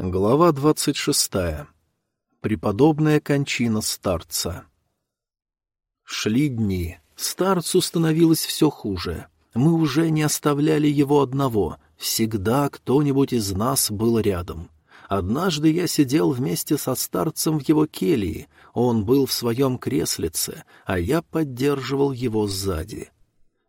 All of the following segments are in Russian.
Глава двадцать шестая. Преподобная кончина старца. Шли дни. Старцу становилось все хуже. Мы уже не оставляли его одного. Всегда кто-нибудь из нас был рядом. Однажды я сидел вместе со старцем в его келье. Он был в своем креслице, а я поддерживал его сзади.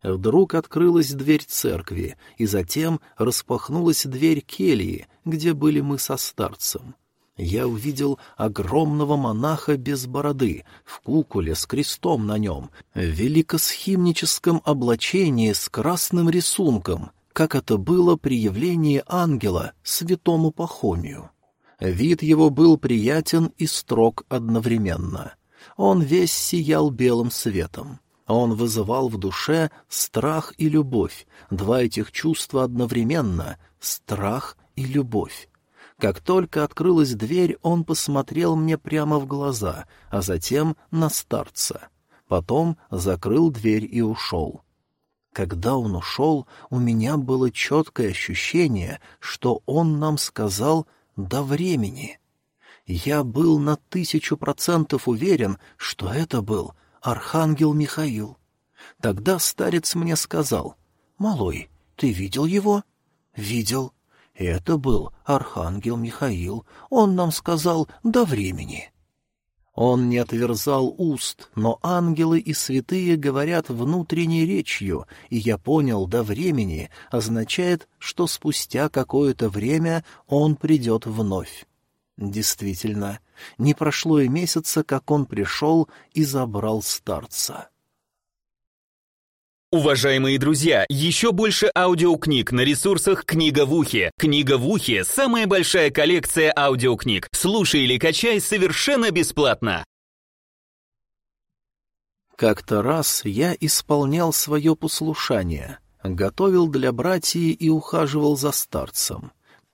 Вдруг открылась дверь церкви, и затем распахнулась дверь кельи, где были мы со старцем. Я увидел огромного монаха без бороды, в куколе с крестом на нем, в великосхимническом облачении с красным рисунком, как это было при явлении ангела святому Пахомию. Вид его был приятен и строг одновременно. Он весь сиял белым светом. Он вызывал в душе страх и любовь, два этих чувства одновременно — страх и любовь. Как только открылась дверь, он посмотрел мне прямо в глаза, а затем на старца. Потом закрыл дверь и ушел. Когда он ушел, у меня было четкое ощущение, что он нам сказал «до времени». Я был на тысячу процентов уверен, что это был архангел Михаил. Тогда старец мне сказал, «Малой, ты видел его?» «Видел». Это был архангел Михаил. Он нам сказал «до времени». Он не отверзал уст, но ангелы и святые говорят внутренней речью, и я понял «до времени» означает, что спустя какое-то время он придет вновь. Действительно, не прошло и месяца, как он пришел и забрал старца. Уважаемые друзья, еще больше аудиокниг на ресурсах «Книга в ухе». «Книга в ухе» — самая большая коллекция аудиокниг. Слушай или качай совершенно бесплатно. Как-то раз я исполнял свое послушание, готовил для братьев и ухаживал за старцем.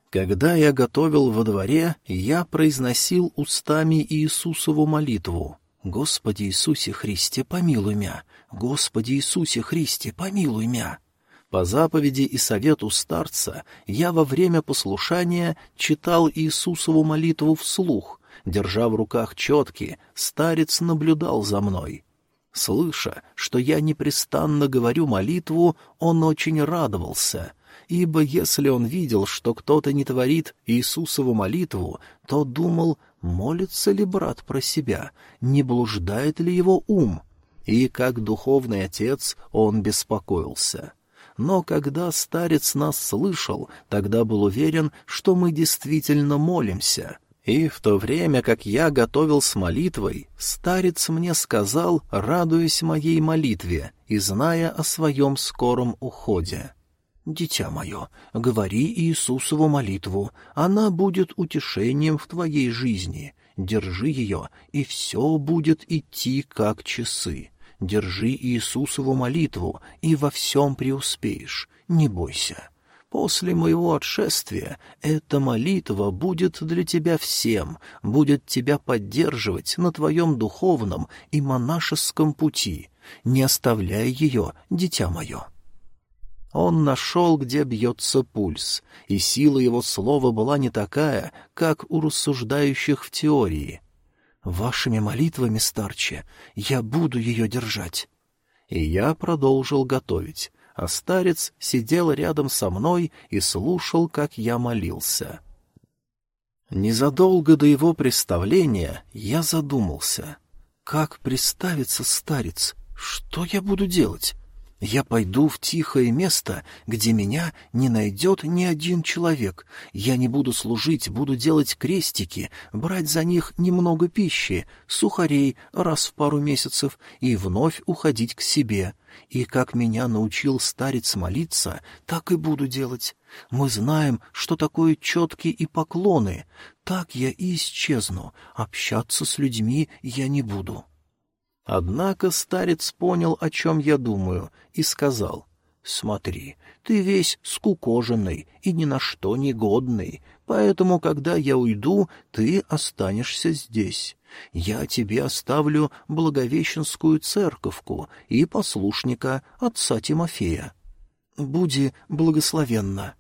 Когда я готовил во дворе, я произносил устами Иисусову молитву. «Господи Иисусе Христе, помилуй мя! Господи Иисусе Христе, помилуй мя!» По заповеди и совету старца я во время послушания читал Иисусову молитву вслух, держа в руках четки, старец наблюдал за мной. Слыша, что я непрестанно говорю молитву, он очень радовался — ибо если он видел, что кто-то не творит Иисусову молитву, то думал, молится ли брат про себя, не блуждает ли его ум, и как духовный отец он беспокоился. Но когда старец нас слышал, тогда был уверен, что мы действительно молимся. И в то время, как я готовил с молитвой, старец мне сказал, радуясь моей молитве и зная о своем скором уходе. «Дитя мое, говори Иисусову молитву, она будет утешением в твоей жизни. Держи ее, и все будет идти как часы. Держи Иисусову молитву, и во всем преуспеешь. Не бойся». После моего отшествия эта молитва будет для тебя всем, будет тебя поддерживать на твоем духовном и монашеском пути. Не оставляй ее, дитя мое. Он нашел, где бьется пульс, и сила его слова была не такая, как у рассуждающих в теории. «Вашими молитвами, старче, я буду ее держать». И я продолжил готовить, а старец сидел рядом со мной и слушал, как я молился. Незадолго до его представления я задумался. Как представится старец? Что я буду делать? Я пойду в тихое место, где меня не найдет ни один человек. Я не буду служить, буду делать крестики, брать за них немного пищи, сухарей раз в пару месяцев и вновь уходить к себе. И как меня научил старец молиться, так и буду делать. Мы знаем, что такое четки и поклоны. Так я и исчезну, общаться с людьми я не буду. Однако старец понял, о чем я думаю, и сказал, «Смотри, ты весь скукоженный и ни на что не годный, поэтому, когда я уйду, ты останешься здесь. Я тебе оставлю Благовещенскую церковку и послушника отца Тимофея. Буди благословенна».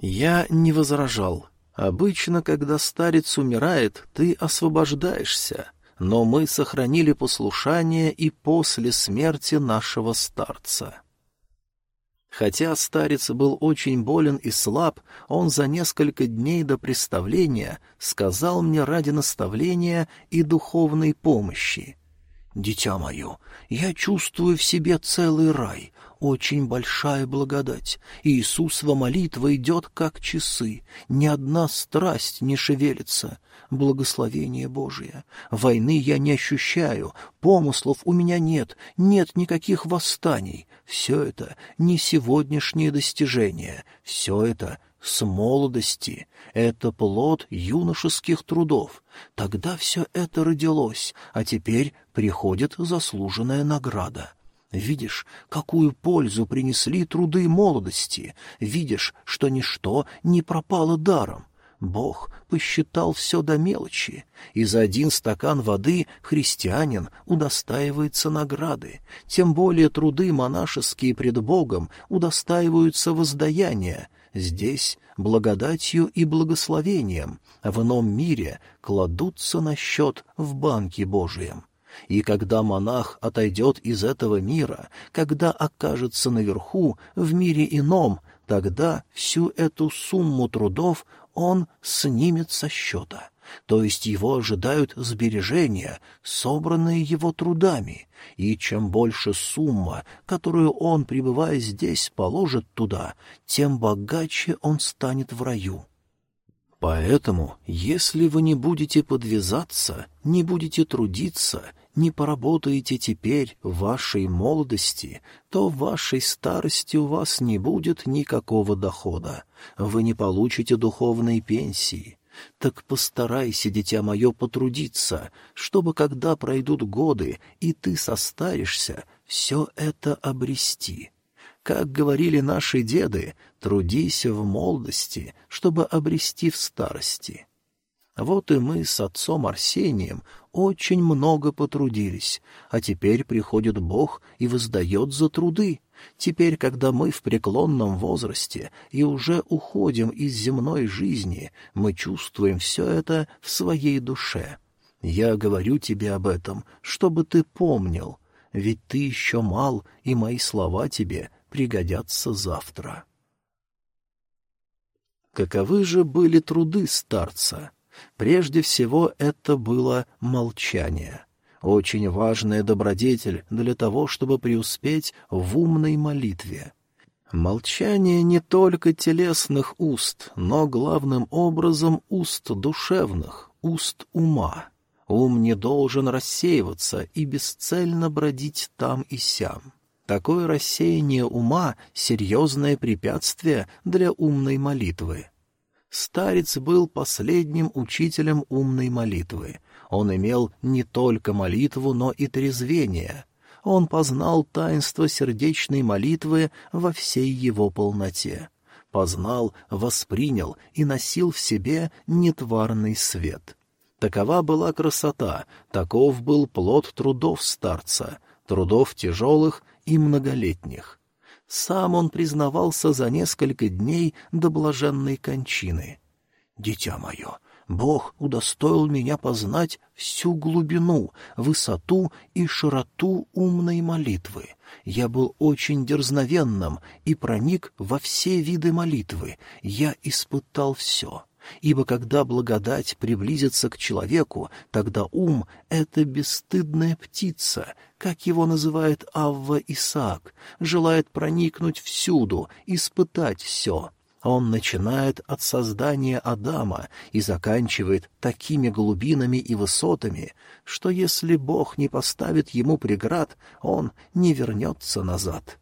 Я не возражал. Обычно, когда старец умирает, ты освобождаешься, но мы сохранили послушание и после смерти нашего старца. Хотя старец был очень болен и слаб, он за несколько дней до представления сказал мне ради наставления и духовной помощи. «Дитя мое, я чувствую в себе целый рай, очень большая благодать. Иисусова молитва идет, как часы, ни одна страсть не шевелится. Благословение Божие. Войны я не ощущаю, помыслов у меня нет, нет никаких восстаний. Все это не сегодняшние достижения, все это с молодости. Это плод юношеских трудов. Тогда все это родилось, а теперь приходит заслуженная награда. Видишь, какую пользу принесли труды молодости, видишь, что ничто не пропало даром. Бог посчитал все до мелочи, и за один стакан воды христианин удостаивается награды, тем более труды монашеские пред Богом удостаиваются воздаяния, здесь благодатью и благословением, а в ином мире кладутся на счет в банке Божием. И когда монах отойдет из этого мира, когда окажется наверху, в мире ином, тогда всю эту сумму трудов он снимет со счета. То есть его ожидают сбережения, собранные его трудами, и чем больше сумма, которую он, пребывая здесь, положит туда, тем богаче он станет в раю. Поэтому, если вы не будете подвязаться, не будете трудиться, не поработаете теперь в вашей молодости, то в вашей старости у вас не будет никакого дохода. Вы не получите духовной пенсии. Так постарайся, дитя мое, потрудиться, чтобы, когда пройдут годы, и ты состаришься, все это обрести. Как говорили наши деды, трудись в молодости, чтобы обрести в старости. Вот и мы с отцом Арсением очень много потрудились, а теперь приходит Бог и воздает за труды. Теперь, когда мы в преклонном возрасте и уже уходим из земной жизни, мы чувствуем все это в своей душе. Я говорю тебе об этом, чтобы ты помнил, ведь ты еще мал, и мои слова тебе пригодятся завтра. Каковы же были труды старца? Прежде всего это было молчание. Очень важная добродетель для того, чтобы преуспеть в умной молитве. Молчание не только телесных уст, но главным образом уст душевных, уст ума. Ум не должен рассеиваться и бесцельно бродить там и сям. Такое рассеяние ума — серьезное препятствие для умной молитвы. Старец был последним учителем умной молитвы. Он имел не только молитву, но и трезвение. Он познал таинство сердечной молитвы во всей его полноте. Познал, воспринял и носил в себе нетварный свет. Такова была красота, таков был плод трудов старца, трудов тяжелых и многолетних. Сам он признавался за несколько дней до блаженной кончины. «Дитя мое, Бог удостоил меня познать всю глубину, высоту и широту умной молитвы. Я был очень дерзновенным и проник во все виды молитвы. Я испытал все ибо когда благодать приблизится к человеку, тогда ум — это бесстыдная птица, как его называет Авва Исаак, желает проникнуть всюду, испытать все. Он начинает от создания Адама и заканчивает такими глубинами и высотами, что если Бог не поставит ему преград, он не вернется назад.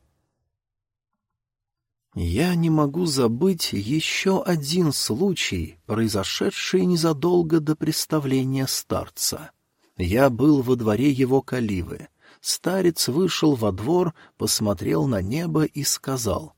Я не могу забыть еще один случай, произошедший незадолго до представления старца. Я был во дворе его каливы. Старец вышел во двор, посмотрел на небо и сказал,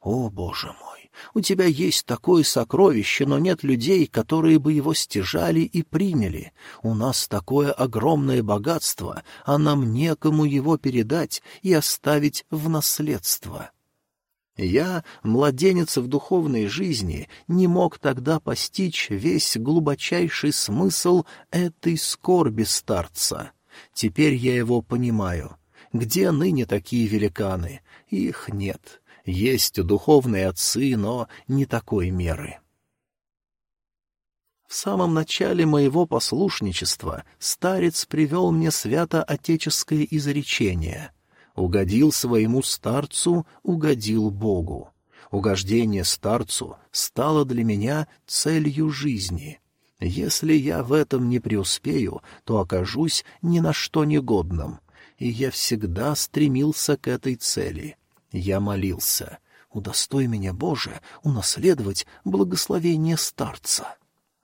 «О, Боже мой, у тебя есть такое сокровище, но нет людей, которые бы его стяжали и приняли. У нас такое огромное богатство, а нам некому его передать и оставить в наследство». Я, младенец в духовной жизни, не мог тогда постичь весь глубочайший смысл этой скорби старца. Теперь я его понимаю. Где ныне такие великаны? Их нет. Есть духовные отцы, но не такой меры. В самом начале моего послушничества старец привел мне свято-отеческое изречение — Угодил своему старцу, угодил Богу. Угождение старцу стало для меня целью жизни. Если я в этом не преуспею, то окажусь ни на что негодным. И я всегда стремился к этой цели. Я молился. «Удостой меня, Боже, унаследовать благословение старца».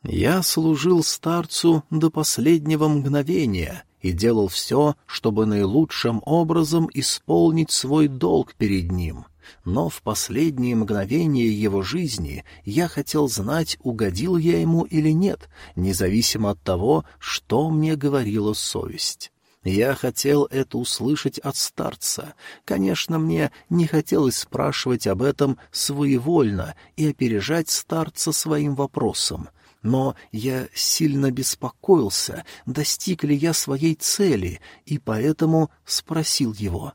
Я служил старцу до последнего мгновения и делал все, чтобы наилучшим образом исполнить свой долг перед ним. Но в последние мгновения его жизни я хотел знать, угодил я ему или нет, независимо от того, что мне говорила совесть. Я хотел это услышать от старца. Конечно, мне не хотелось спрашивать об этом своевольно и опережать старца своим вопросом — но я сильно беспокоился, достиг ли я своей цели, и поэтому спросил его.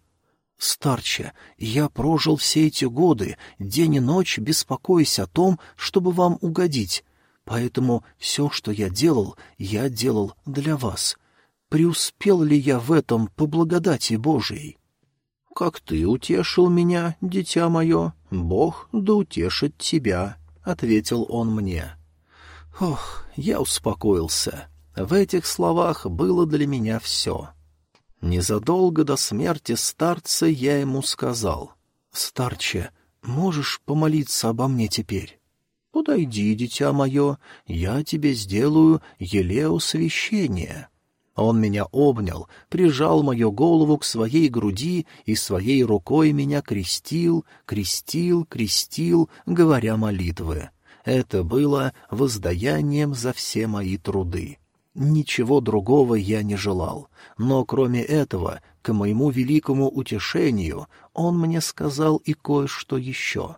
«Старче, я прожил все эти годы, день и ночь, беспокоясь о том, чтобы вам угодить, поэтому все, что я делал, я делал для вас. Преуспел ли я в этом по благодати Божией?» «Как ты утешил меня, дитя мое, Бог да утешит тебя», — ответил он мне. Ох, я успокоился. В этих словах было для меня все. Незадолго до смерти старца я ему сказал. «Старче, можешь помолиться обо мне теперь?» «Подойди, дитя мое, я тебе сделаю елео священие». Он меня обнял, прижал мою голову к своей груди и своей рукой меня крестил, крестил, крестил, говоря молитвы. Это было воздаянием за все мои труды. Ничего другого я не желал, но кроме этого, к моему великому утешению, он мне сказал и кое-что еще.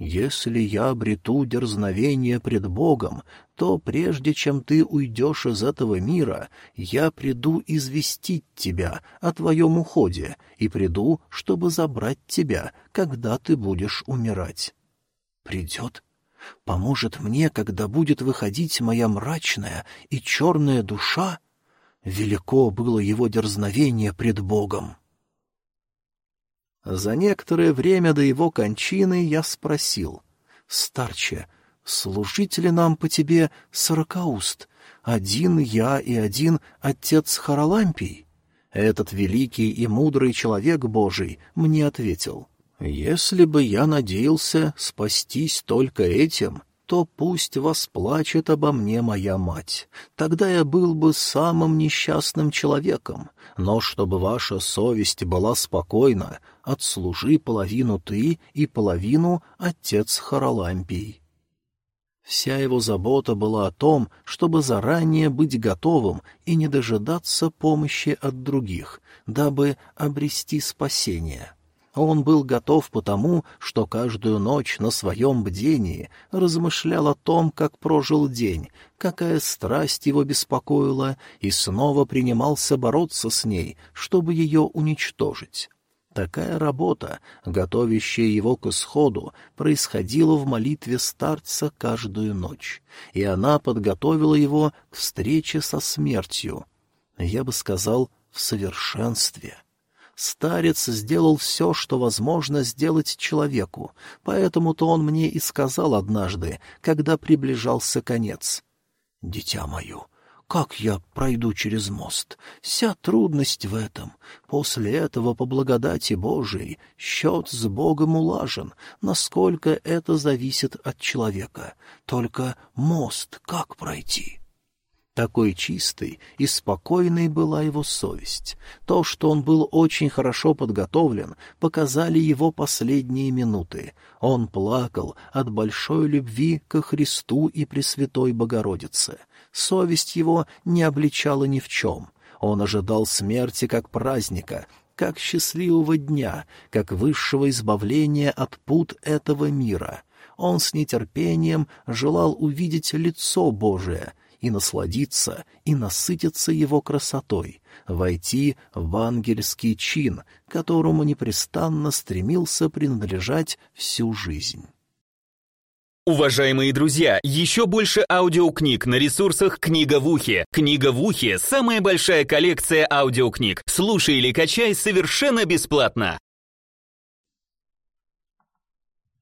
«Если я обрету дерзновение пред Богом, то прежде чем ты уйдешь из этого мира, я приду известить тебя о твоем уходе и приду, чтобы забрать тебя, когда ты будешь умирать». «Придет поможет мне, когда будет выходить моя мрачная и черная душа? Велико было его дерзновение пред Богом. За некоторое время до его кончины я спросил, «Старче, служить ли нам по тебе сорокауст, один я и один отец Харалампий?» Этот великий и мудрый человек Божий мне ответил, если бы я надеялся спастись только этим, то пусть восплачет обо мне моя мать. Тогда я был бы самым несчастным человеком. Но чтобы ваша совесть была спокойна, отслужи половину ты и половину отец Харалампий. Вся его забота была о том, чтобы заранее быть готовым и не дожидаться помощи от других, дабы обрести спасение. Он был готов потому, что каждую ночь на своем бдении размышлял о том, как прожил день, какая страсть его беспокоила, и снова принимался бороться с ней, чтобы ее уничтожить. Такая работа, готовящая его к исходу, происходила в молитве старца каждую ночь, и она подготовила его к встрече со смертью. Я бы сказал, в совершенстве старец сделал все, что возможно сделать человеку, поэтому-то он мне и сказал однажды, когда приближался конец. «Дитя мое, как я пройду через мост? Вся трудность в этом. После этого, по благодати Божией, счет с Богом улажен, насколько это зависит от человека. Только мост как пройти?» Такой чистой и спокойной была его совесть. То, что он был очень хорошо подготовлен, показали его последние минуты. Он плакал от большой любви ко Христу и Пресвятой Богородице. Совесть его не обличала ни в чем. Он ожидал смерти как праздника, как счастливого дня, как высшего избавления от пут этого мира. Он с нетерпением желал увидеть лицо Божие и насладиться, и насытиться его красотой, войти в ангельский чин, которому непрестанно стремился принадлежать всю жизнь. Уважаемые друзья, еще больше аудиокниг на ресурсах «Книга в ухе». «Книга в ухе» — самая большая коллекция аудиокниг. Слушай или качай совершенно бесплатно.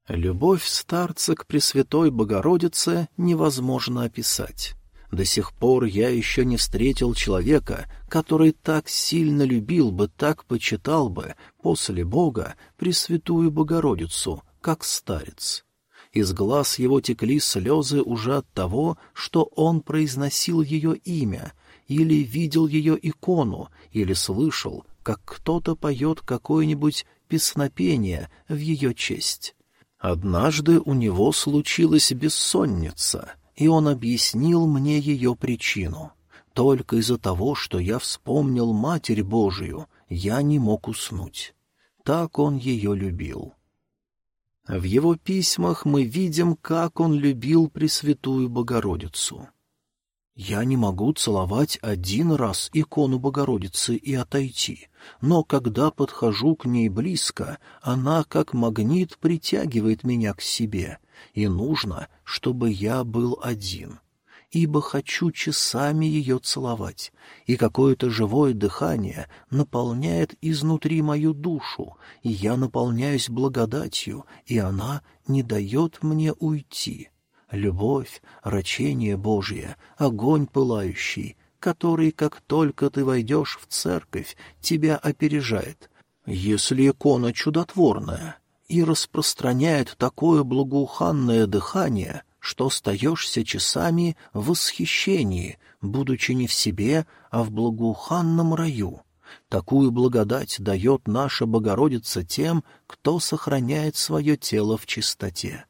Любовь старца к Пресвятой Богородице невозможно описать. До сих пор я еще не встретил человека, который так сильно любил бы, так почитал бы после Бога Пресвятую Богородицу, как старец. Из глаз его текли слезы уже от того, что он произносил ее имя, или видел ее икону, или слышал, как кто-то поет какое-нибудь песнопение в ее честь. Однажды у него случилась бессонница, и он объяснил мне ее причину. Только из-за того, что я вспомнил Матерь Божию, я не мог уснуть. Так он ее любил. В его письмах мы видим, как он любил Пресвятую Богородицу. Я не могу целовать один раз икону Богородицы и отойти, но когда подхожу к ней близко, она как магнит притягивает меня к себе, и нужно, чтобы я был один ибо хочу часами ее целовать, и какое-то живое дыхание наполняет изнутри мою душу, и я наполняюсь благодатью, и она не дает мне уйти. Любовь, рачение Божье, огонь пылающий, который, как только ты войдешь в церковь, тебя опережает. Если икона чудотворная и распространяет такое благоуханное дыхание — что остаешься часами в восхищении, будучи не в себе, а в благоуханном раю. Такую благодать дает наша Богородица тем, кто сохраняет свое тело в чистоте.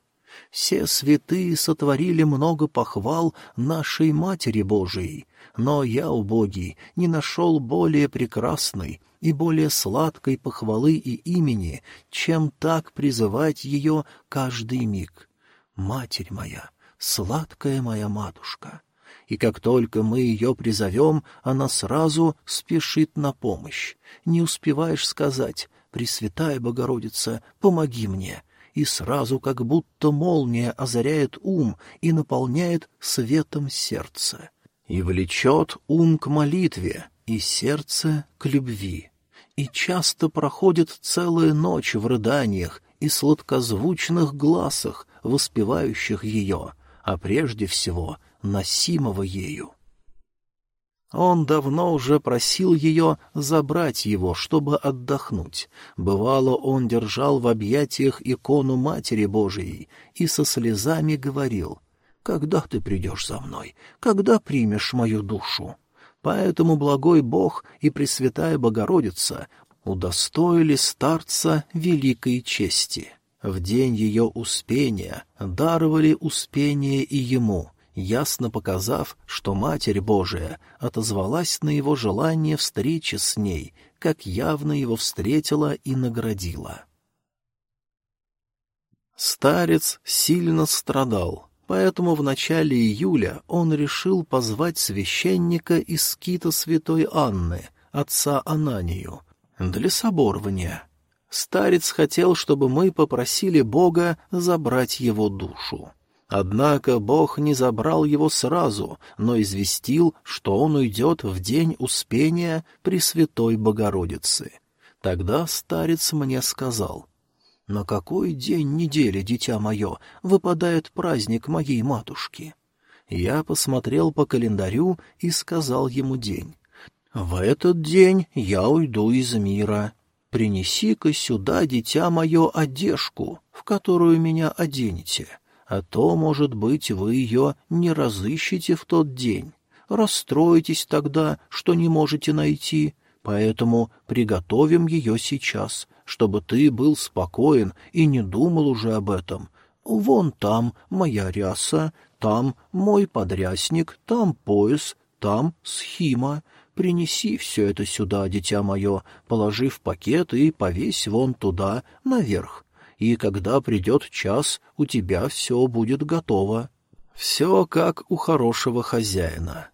Все святые сотворили много похвал нашей Матери Божией, но я, убогий, не нашел более прекрасной и более сладкой похвалы и имени, чем так призывать ее каждый миг. Матерь моя, сладкая моя матушка. И как только мы ее призовем, она сразу спешит на помощь. Не успеваешь сказать «Пресвятая Богородица, помоги мне», и сразу как будто молния озаряет ум и наполняет светом сердце. И влечет ум к молитве, и сердце к любви. И часто проходит целая ночь в рыданиях и сладкозвучных глазах, воспевающих ее, а прежде всего носимого ею. Он давно уже просил ее забрать его, чтобы отдохнуть. Бывало, он держал в объятиях икону Матери Божией и со слезами говорил, «Когда ты придешь за мной? Когда примешь мою душу?» Поэтому благой Бог и Пресвятая Богородица удостоили старца великой чести в день ее успения даровали успение и ему, ясно показав, что Матерь Божия отозвалась на его желание встречи с ней, как явно его встретила и наградила. Старец сильно страдал, поэтому в начале июля он решил позвать священника из скита святой Анны, отца Ананию, для соборования — Старец хотел, чтобы мы попросили Бога забрать его душу. Однако Бог не забрал его сразу, но известил, что он уйдет в день Успения Пресвятой Богородицы. Тогда старец мне сказал, «На какой день недели, дитя мое, выпадает праздник моей матушки?» Я посмотрел по календарю и сказал ему день. «В этот день я уйду из мира, принеси-ка сюда, дитя мое, одежку, в которую меня оденете, а то, может быть, вы ее не разыщете в тот день. Расстроитесь тогда, что не можете найти, поэтому приготовим ее сейчас, чтобы ты был спокоен и не думал уже об этом. Вон там моя ряса, там мой подрясник, там пояс, там схима. принеси все это сюда, дитя мое, положи в пакет и повесь вон туда, наверх. И когда придет час, у тебя все будет готово. Все как у хорошего хозяина.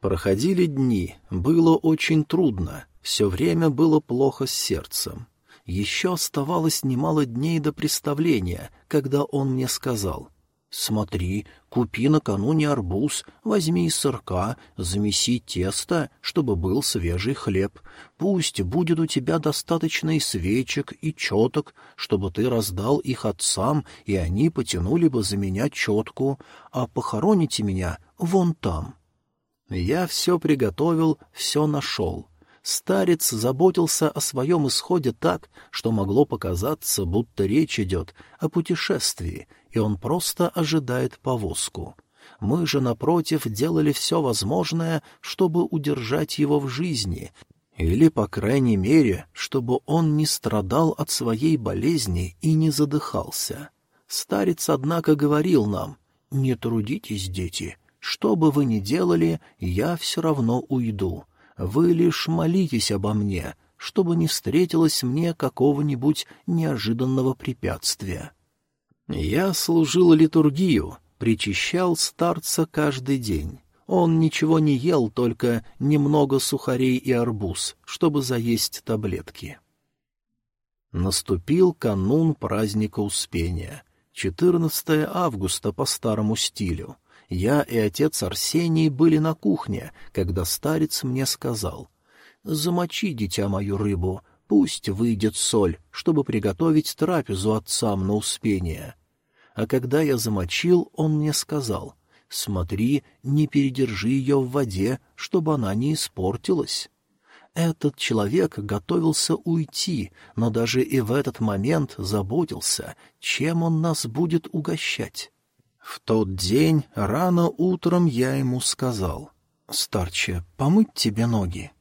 Проходили дни, было очень трудно, все время было плохо с сердцем. Еще оставалось немало дней до представления, когда он мне сказал, «Смотри, купи накануне арбуз, возьми из сырка, замеси тесто, чтобы был свежий хлеб. Пусть будет у тебя достаточно и свечек, и четок, чтобы ты раздал их отцам, и они потянули бы за меня четку, а похороните меня вон там». Я все приготовил, все нашел. Старец заботился о своем исходе так, что могло показаться, будто речь идет о путешествии, и он просто ожидает повозку. Мы же, напротив, делали все возможное, чтобы удержать его в жизни, или, по крайней мере, чтобы он не страдал от своей болезни и не задыхался. Старец, однако, говорил нам, «Не трудитесь, дети, что бы вы ни делали, я все равно уйду». Вы лишь молитесь обо мне, чтобы не встретилось мне какого-нибудь неожиданного препятствия. Я служил литургию, причащал старца каждый день. Он ничего не ел, только немного сухарей и арбуз, чтобы заесть таблетки. Наступил канун праздника Успения, 14 августа по старому стилю. Я и отец Арсений были на кухне, когда старец мне сказал, «Замочи, дитя мою, рыбу, пусть выйдет соль, чтобы приготовить трапезу отцам на успение». А когда я замочил, он мне сказал, «Смотри, не передержи ее в воде, чтобы она не испортилась». Этот человек готовился уйти, но даже и в этот момент заботился, чем он нас будет угощать. В тот день рано утром я ему сказал, «Старче, помыть тебе ноги».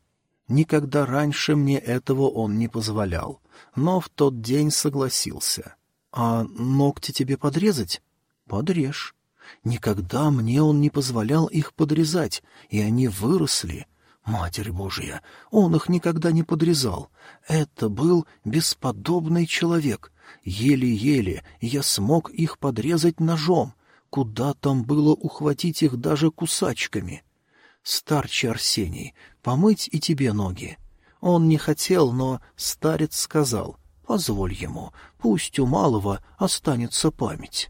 Никогда раньше мне этого он не позволял, но в тот день согласился. «А ногти тебе подрезать?» «Подрежь». Никогда мне он не позволял их подрезать, и они выросли. Матерь Божья, он их никогда не подрезал. Это был бесподобный человек. Еле-еле я смог их подрезать ножом, Куда там было ухватить их даже кусачками? Старче Арсений, помыть и тебе ноги. Он не хотел, но старец сказал, позволь ему, пусть у малого останется память.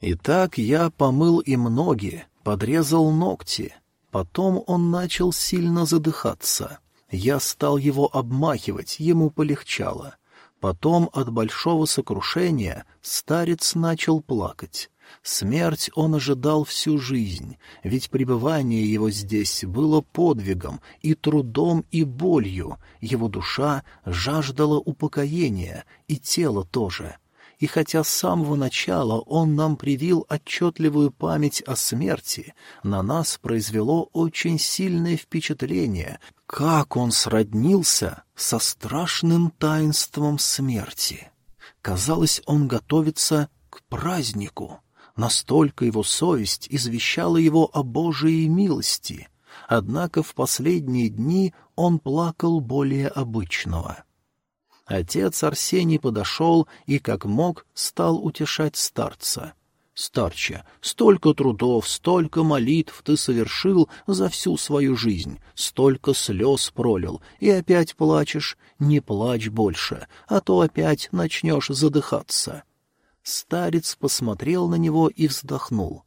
Итак, я помыл им ноги, подрезал ногти. Потом он начал сильно задыхаться. Я стал его обмахивать, ему полегчало. Потом от большого сокрушения старец начал плакать. Смерть он ожидал всю жизнь, ведь пребывание его здесь было подвигом и трудом и болью, его душа жаждала упокоения, и тело тоже. И хотя с самого начала он нам привил отчетливую память о смерти, на нас произвело очень сильное впечатление, как он сроднился со страшным таинством смерти. Казалось, он готовится к празднику. Настолько его совесть извещала его о Божией милости. Однако в последние дни он плакал более обычного. Отец Арсений подошел и, как мог, стал утешать старца. «Старче, столько трудов, столько молитв ты совершил за всю свою жизнь, столько слез пролил, и опять плачешь. Не плачь больше, а то опять начнешь задыхаться». Старец посмотрел на него и вздохнул.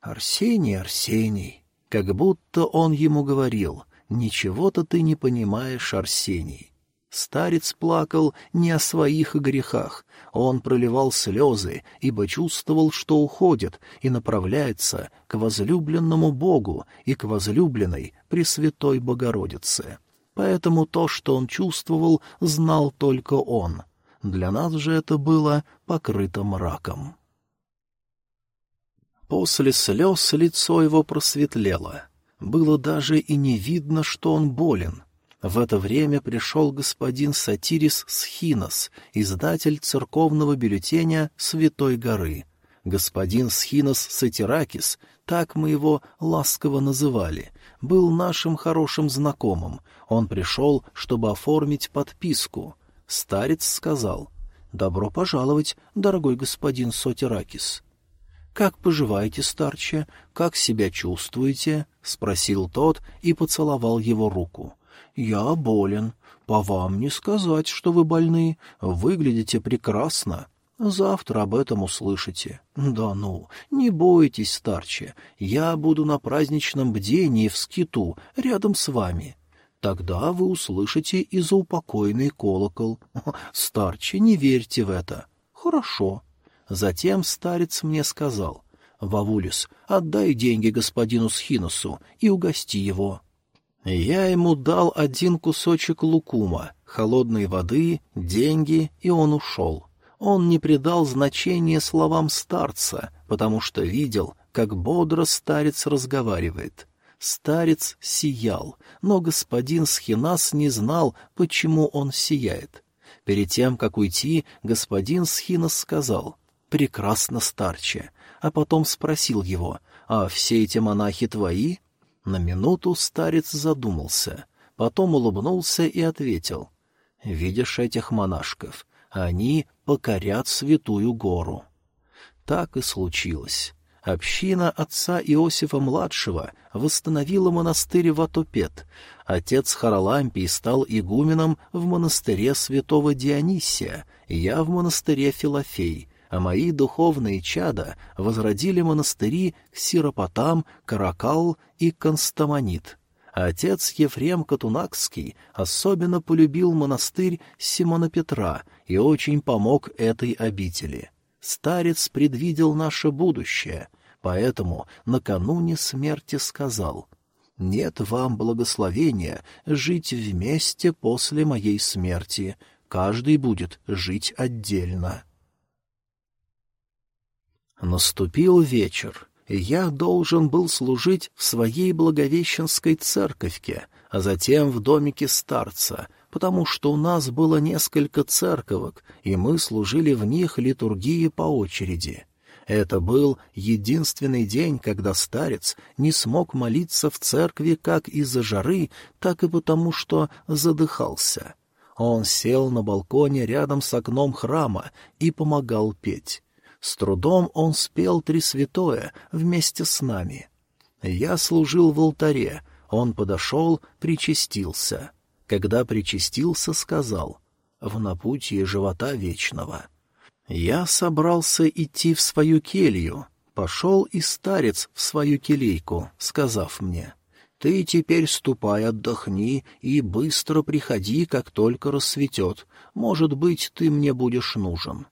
«Арсений, Арсений!» Как будто он ему говорил, «Ничего-то ты не понимаешь, Арсений». Старец плакал не о своих грехах, он проливал слезы, ибо чувствовал, что уходит и направляется к возлюбленному Богу и к возлюбленной Пресвятой Богородице. Поэтому то, что он чувствовал, знал только он — для нас же это было покрыто мраком. После слез лицо его просветлело. Было даже и не видно, что он болен. В это время пришел господин Сатирис Схинос, издатель церковного бюллетеня Святой горы. Господин Схинос Сатиракис так мы его ласково называли, был нашим хорошим знакомым. Он пришел, чтобы оформить подписку. Старец сказал, «Добро пожаловать, дорогой господин Сотиракис». «Как поживаете, старче? Как себя чувствуете?» — спросил тот и поцеловал его руку. «Я болен. По вам не сказать, что вы больны. Выглядите прекрасно. Завтра об этом услышите. Да ну, не бойтесь, старче. Я буду на праздничном бдении в скиту, рядом с вами. Тогда вы услышите и заупокойный колокол. Старче, не верьте в это. Хорошо. Затем старец мне сказал, «Вавулис, отдай деньги господину Схиносу и угости его». Я ему дал один кусочек лукума, холодной воды, деньги, и он ушел. Он не придал значения словам старца, потому что видел, как бодро старец разговаривает. Старец сиял, но господин Схинас не знал, почему он сияет. Перед тем, как уйти, господин Схинас сказал — прекрасно старче, а потом спросил его, «А все эти монахи твои?» На минуту старец задумался, потом улыбнулся и ответил, «Видишь этих монашков? Они покорят святую гору». Так и случилось. Община отца Иосифа-младшего восстановила монастырь Ватопет. Отец Харалампий стал игуменом в монастыре святого Дионисия, я в монастыре Филофей, а мои духовные чада возродили монастыри Сиропотам, Каракал и Констамонит. отец Ефрем Катунакский особенно полюбил монастырь Симона Петра и очень помог этой обители. Старец предвидел наше будущее, поэтому накануне смерти сказал — нет вам благословения жить вместе после моей смерти. Каждый будет жить отдельно. Наступил вечер, и я должен был служить в своей Благовещенской церковке, а затем в домике старца, потому что у нас было несколько церковок, и мы служили в них литургии по очереди. Это был единственный день, когда старец не смог молиться в церкви как из-за жары, так и потому, что задыхался. Он сел на балконе рядом с окном храма и помогал петь. С трудом он спел три святое вместе с нами. Я служил в алтаре, он подошел, причастился. Когда причастился, сказал «В напутье живота вечного». Я собрался идти в свою келью. Пошел и старец в свою келейку, сказав мне «Ты теперь ступай, отдохни и быстро приходи, как только рассветет. Может быть, ты мне будешь нужен».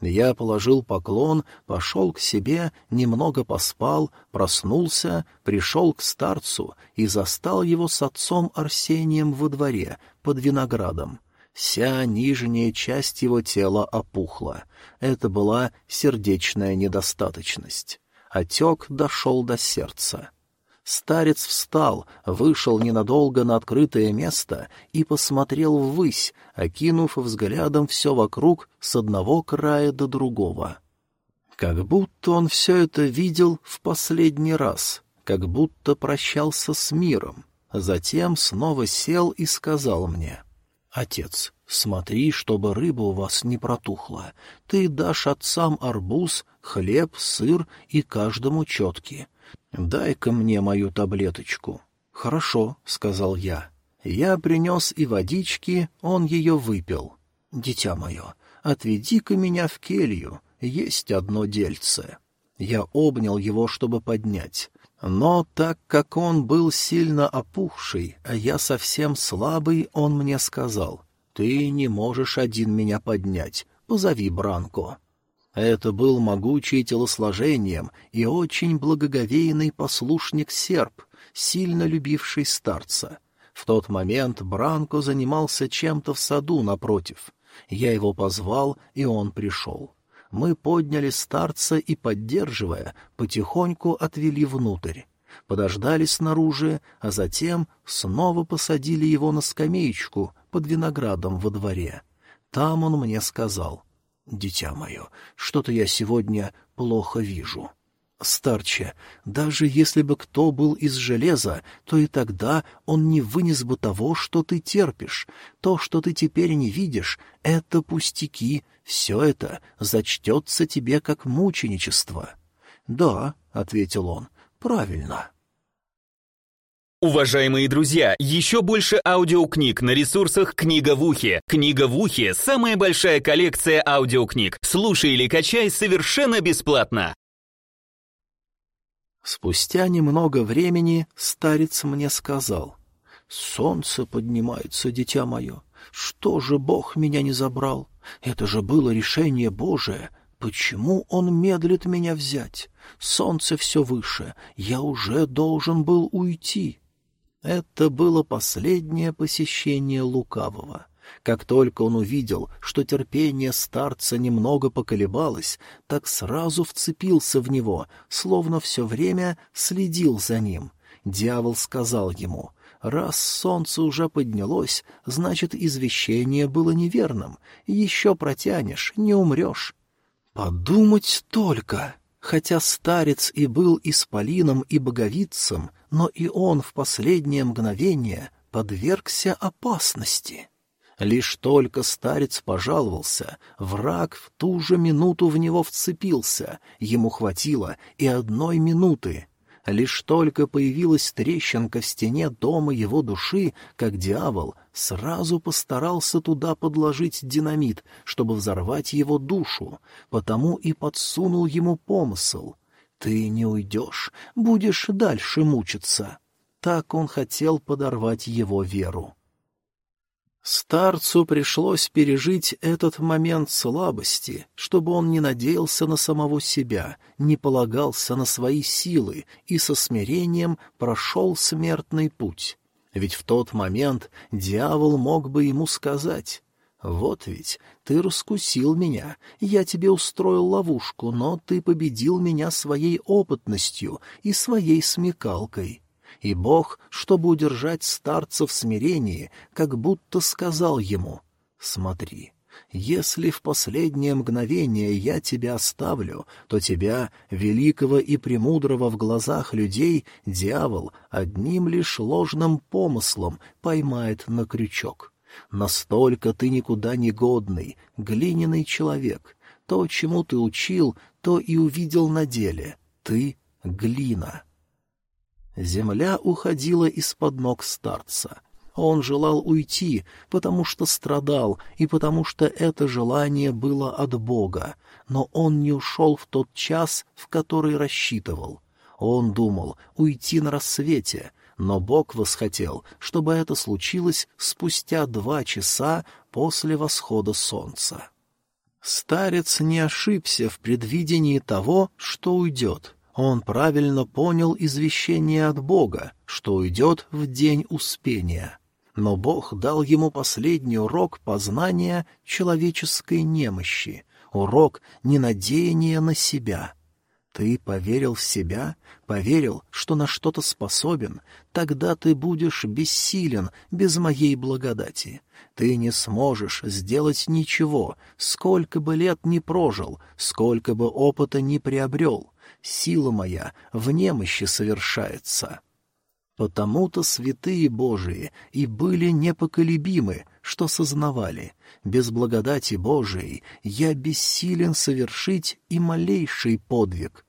Я положил поклон, пошел к себе, немного поспал, проснулся, пришел к старцу и застал его с отцом Арсением во дворе, под виноградом. Вся нижняя часть его тела опухла. Это была сердечная недостаточность. Отек дошел до сердца. Старец встал, вышел ненадолго на открытое место и посмотрел ввысь, окинув взглядом все вокруг с одного края до другого. Как будто он все это видел в последний раз, как будто прощался с миром. Затем снова сел и сказал мне, «Отец, смотри, чтобы рыба у вас не протухла. Ты дашь отцам арбуз, хлеб, сыр и каждому четки. «Дай-ка мне мою таблеточку». «Хорошо», — сказал я. Я принес и водички, он ее выпил. «Дитя мое, отведи-ка меня в келью, есть одно дельце». Я обнял его, чтобы поднять. Но так как он был сильно опухший, а я совсем слабый, он мне сказал, «Ты не можешь один меня поднять, позови Бранко». Это был могучий телосложением и очень благоговейный послушник-серб, сильно любивший старца. В тот момент Бранко занимался чем-то в саду напротив. Я его позвал, и он пришел. Мы подняли старца и, поддерживая, потихоньку отвели внутрь. Подождали снаружи, а затем снова посадили его на скамеечку под виноградом во дворе. Там он мне сказал — «Дитя мое, что-то я сегодня плохо вижу». Старче, даже если бы кто был из железа, то и тогда он не вынес бы того, что ты терпишь. То, что ты теперь не видишь, — это пустяки, все это зачтется тебе как мученичество. — Да, — ответил он, — правильно. Уважаемые друзья, еще больше аудиокниг на ресурсах «Книга в ухе». «Книга в ухе» — самая большая коллекция аудиокниг. Слушай или качай совершенно бесплатно. Спустя немного времени старец мне сказал, «Солнце поднимается, дитя мое. Что же Бог меня не забрал? Это же было решение Божие. Почему Он медлит меня взять? Солнце все выше, я уже должен был уйти». Это было последнее посещение лукавого. Как только он увидел, что терпение старца немного поколебалось, так сразу вцепился в него, словно все время следил за ним. Дьявол сказал ему, «Раз солнце уже поднялось, значит, извещение было неверным. Еще протянешь, не умрешь». «Подумать только!» Хотя старец и был исполином и боговицем, но и он в последнее мгновение подвергся опасности. Лишь только старец пожаловался, враг в ту же минуту в него вцепился, ему хватило и одной минуты. Лишь только появилась трещинка в стене дома его души, как дьявол сразу постарался туда подложить динамит, чтобы взорвать его душу, потому и подсунул ему помысл. «Ты не уйдешь, будешь дальше мучиться». Так он хотел подорвать его веру. Старцу пришлось пережить этот момент слабости, чтобы он не надеялся на самого себя, не полагался на свои силы и со смирением прошел смертный путь. Ведь в тот момент дьявол мог бы ему сказать «Вот ведь ты раскусил меня, я тебе устроил ловушку, но ты победил меня своей опытностью и своей смекалкой и Бог, чтобы удержать старца в смирении, как будто сказал ему «Смотри». Если в последнее мгновение я тебя оставлю, то тебя, великого и премудрого в глазах людей, дьявол одним лишь ложным помыслом поймает на крючок. Настолько ты никуда не годный, глиняный человек. То, чему ты учил, то и увидел на деле. Ты — глина. Земля уходила из-под ног старца. Он желал уйти, потому что страдал и потому что это желание было от Бога, но он не ушел в тот час, в который рассчитывал. Он думал уйти на рассвете, но Бог восхотел, чтобы это случилось спустя два часа после восхода солнца. Старец не ошибся в предвидении того, что уйдет — он правильно понял извещение от Бога, что уйдет в день успения. Но Бог дал ему последний урок познания человеческой немощи, урок ненадеяния на себя. Ты поверил в себя, поверил, что на что-то способен, тогда ты будешь бессилен без моей благодати. Ты не сможешь сделать ничего, сколько бы лет ни прожил, сколько бы опыта ни приобрел сила моя в немощи совершается. Потому-то святые Божии и были непоколебимы, что сознавали, без благодати Божией я бессилен совершить и малейший подвиг.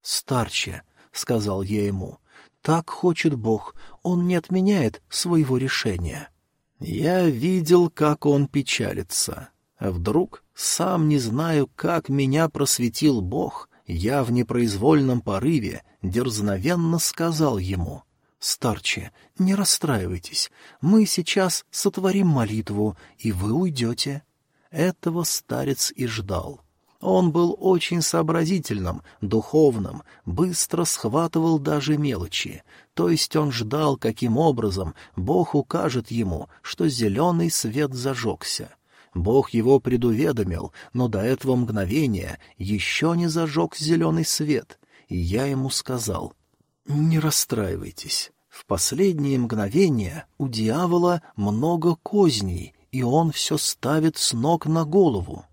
«Старче», — сказал я ему, — «так хочет Бог, он не отменяет своего решения». Я видел, как он печалится. Вдруг, сам не знаю, как меня просветил Бог, я в непроизвольном порыве дерзновенно сказал ему, «Старче, не расстраивайтесь, мы сейчас сотворим молитву, и вы уйдете». Этого старец и ждал. Он был очень сообразительным, духовным, быстро схватывал даже мелочи, то есть он ждал, каким образом Бог укажет ему, что зеленый свет зажегся. Бог его предуведомил, но до этого мгновения еще не зажег зеленый свет, и я ему сказал, «Не расстраивайтесь. В последние мгновения у дьявола много козней, и он все ставит с ног на голову».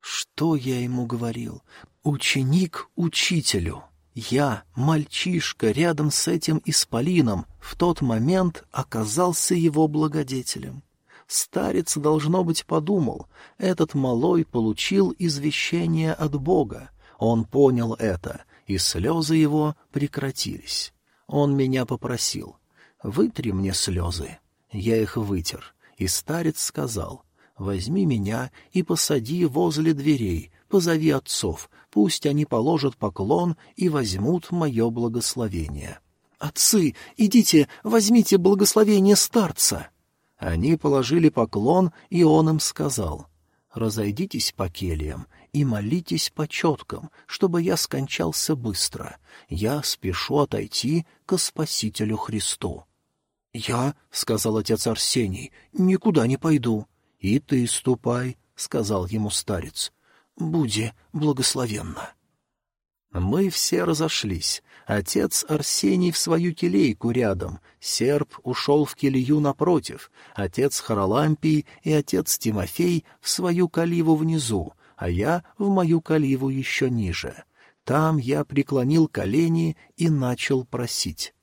Что я ему говорил? Ученик учителю. Я, мальчишка, рядом с этим исполином, в тот момент оказался его благодетелем. Старец, должно быть, подумал, этот малой получил извещение от Бога. Он понял это, и слезы его прекратились. Он меня попросил, «Вытри мне слезы». Я их вытер, и старец сказал, «Возьми меня и посади возле дверей, позови отцов, пусть они положат поклон и возьмут мое благословение». «Отцы, идите, возьмите благословение старца!» Они положили поклон, и он им сказал, «Разойдитесь по кельям и молитесь по четкам, чтобы я скончался быстро. Я спешу отойти к Спасителю Христу». «Я, — сказал отец Арсений, — никуда не пойду». «И ты ступай», — сказал ему старец. «Буди благословенно». Мы все разошлись. Отец Арсений в свою келейку рядом, серп ушел в келью напротив, отец Харалампий и отец Тимофей в свою каливу внизу, а я в мою каливу еще ниже. Там я преклонил колени и начал просить.